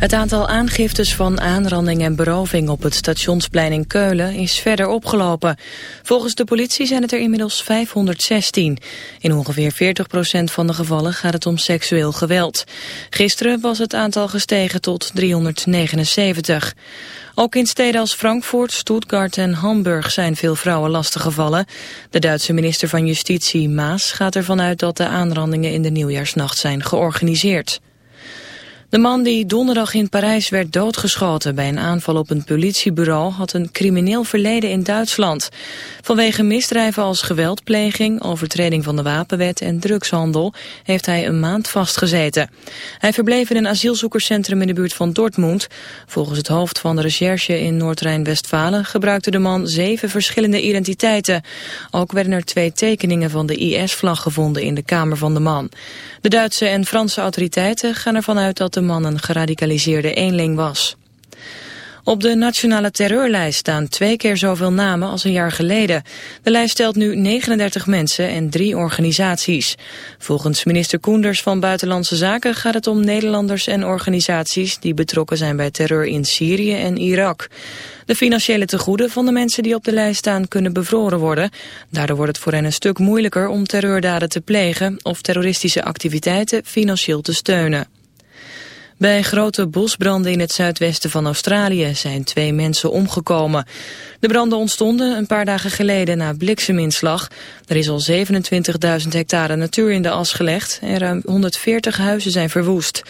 Het aantal aangiftes van aanranding en beroving op het stationsplein in Keulen is verder opgelopen. Volgens de politie zijn het er inmiddels 516. In ongeveer 40% van de gevallen gaat het om seksueel geweld. Gisteren was het aantal gestegen tot 379. Ook in steden als Frankfurt, Stuttgart en Hamburg zijn veel vrouwen lastiggevallen. De Duitse minister van Justitie Maas gaat ervan uit dat de aanrandingen in de nieuwjaarsnacht zijn georganiseerd. De man die donderdag in Parijs werd doodgeschoten bij een aanval op een politiebureau had een crimineel verleden in Duitsland. Vanwege misdrijven als geweldpleging, overtreding van de wapenwet en drugshandel heeft hij een maand vastgezeten. Hij verbleef in een asielzoekerscentrum in de buurt van Dortmund. Volgens het hoofd van de recherche in Noord-Rijn-Westfalen gebruikte de man zeven verschillende identiteiten. Ook werden er twee tekeningen van de IS-vlag gevonden in de kamer van de man. De Duitse en Franse autoriteiten gaan ervan uit dat de man een geradicaliseerde eenling was. Op de nationale terreurlijst staan twee keer zoveel namen als een jaar geleden. De lijst telt nu 39 mensen en drie organisaties. Volgens minister Koenders van Buitenlandse Zaken gaat het om Nederlanders en organisaties die betrokken zijn bij terreur in Syrië en Irak. De financiële tegoeden van de mensen die op de lijst staan kunnen bevroren worden. Daardoor wordt het voor hen een stuk moeilijker om terreurdaden te plegen of terroristische activiteiten financieel te steunen. Bij grote bosbranden in het zuidwesten van Australië zijn twee mensen omgekomen. De branden ontstonden een paar dagen geleden na blikseminslag. Er is al 27.000 hectare natuur in de as gelegd en ruim 140 huizen zijn verwoest.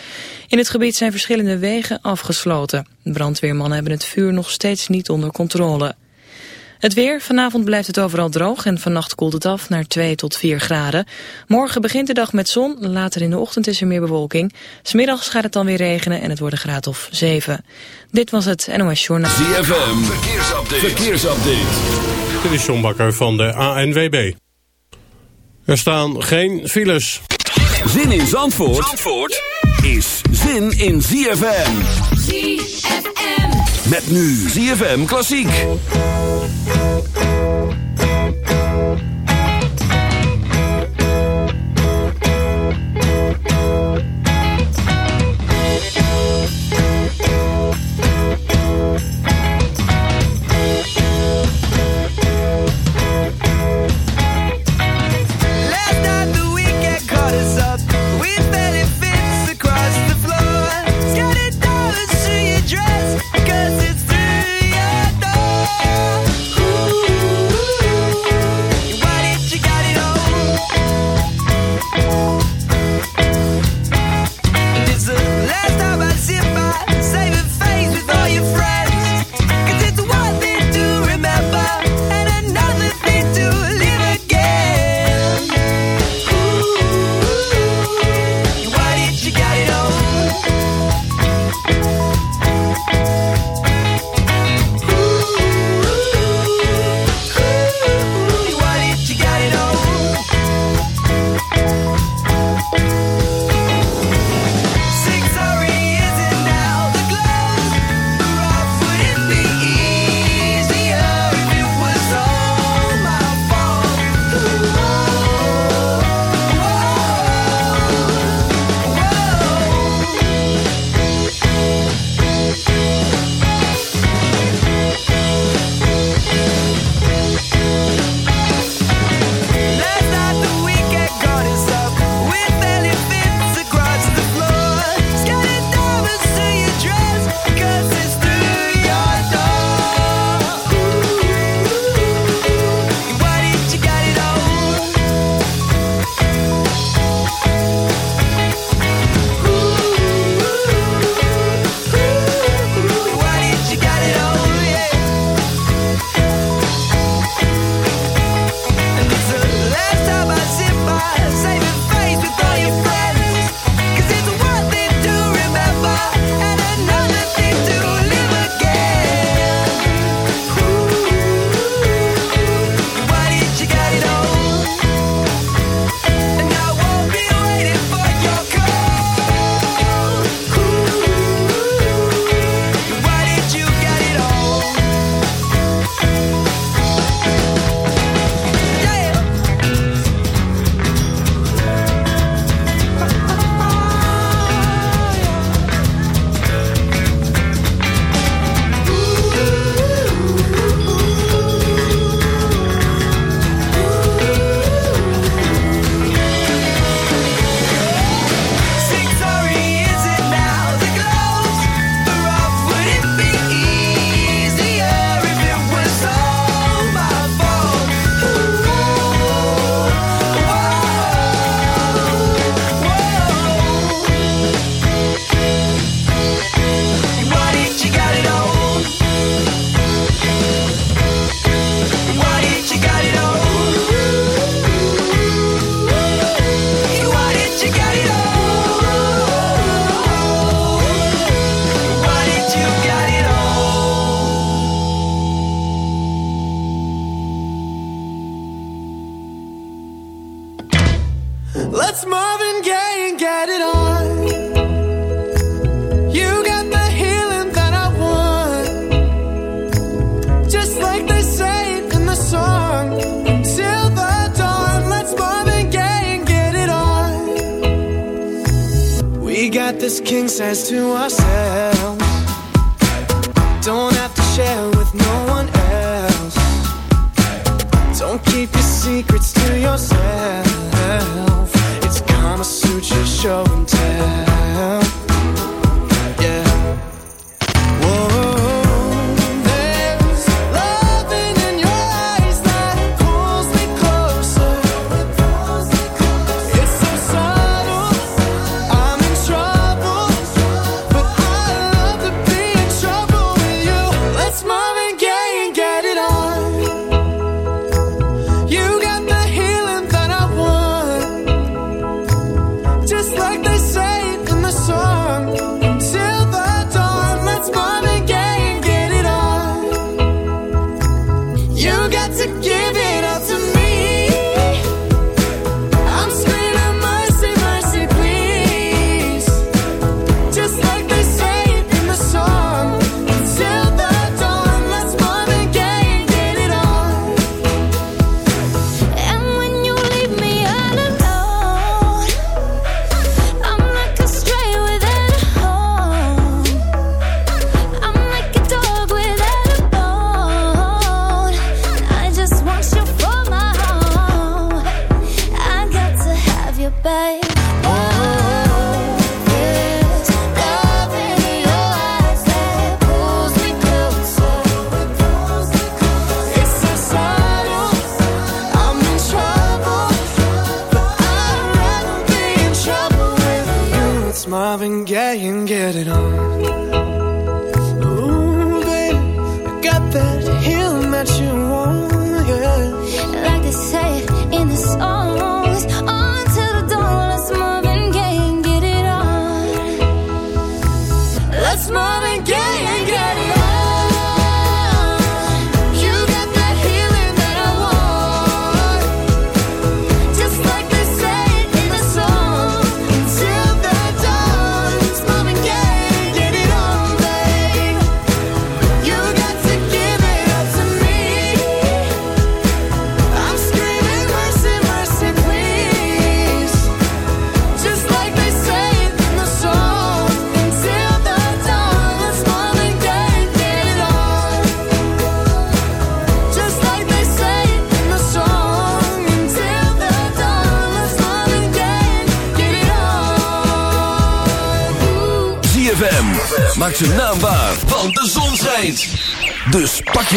In het gebied zijn verschillende wegen afgesloten. Brandweermannen hebben het vuur nog steeds niet onder controle. Het weer, vanavond blijft het overal droog en vannacht koelt het af naar 2 tot 4 graden. Morgen begint de dag met zon, later in de ochtend is er meer bewolking. Smiddags gaat het dan weer regenen en het wordt een graad of 7. Dit was het NOS Journaal. ZFM, verkeersupdate. verkeersupdate. Dit is John Bakker van de ANWB. Er staan geen files. Zin in Zandvoort, Zandvoort is zin in ZFM. ZFM. Met nu ZFM Klassiek.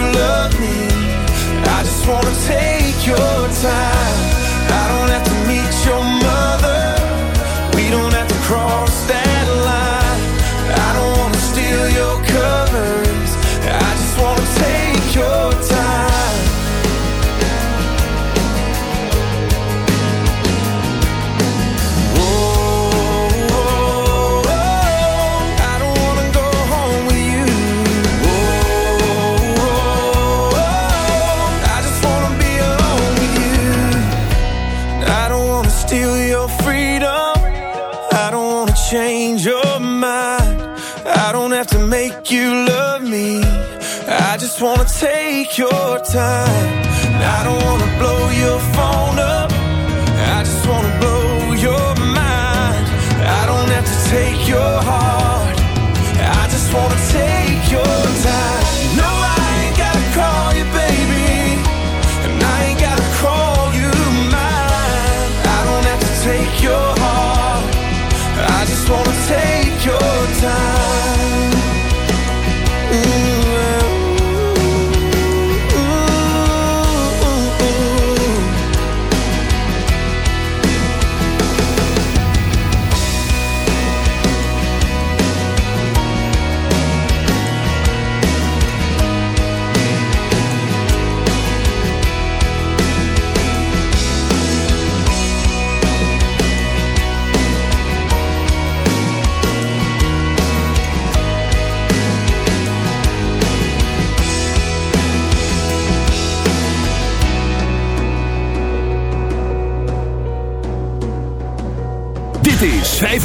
love me. I just wanna take your time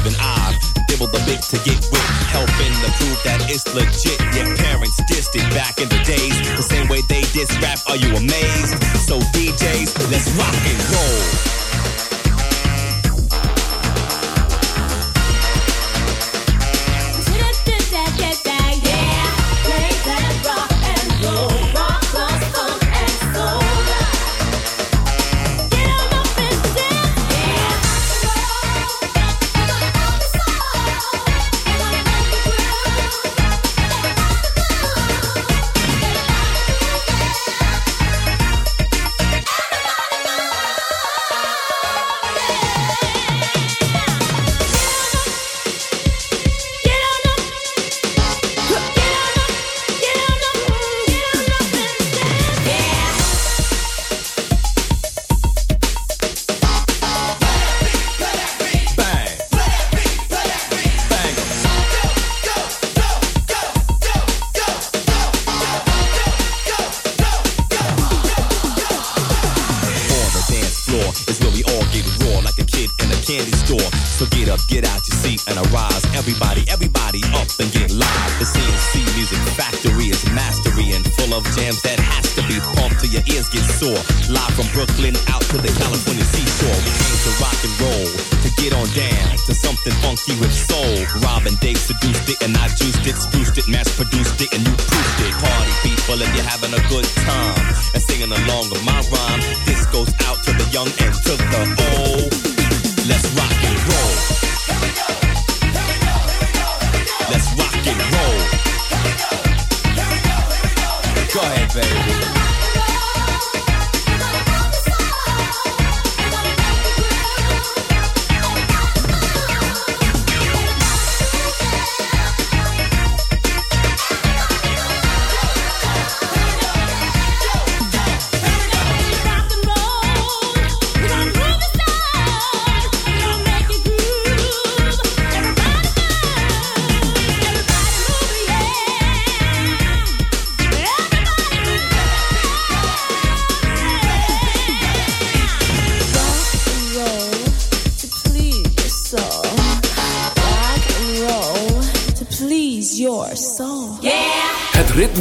even I've dibbled a bit to get with, helping the prove that it's legit. Your parents dissed it back in the days, the same way they diss rap. Are you amazed? So DJs, let's rock and roll.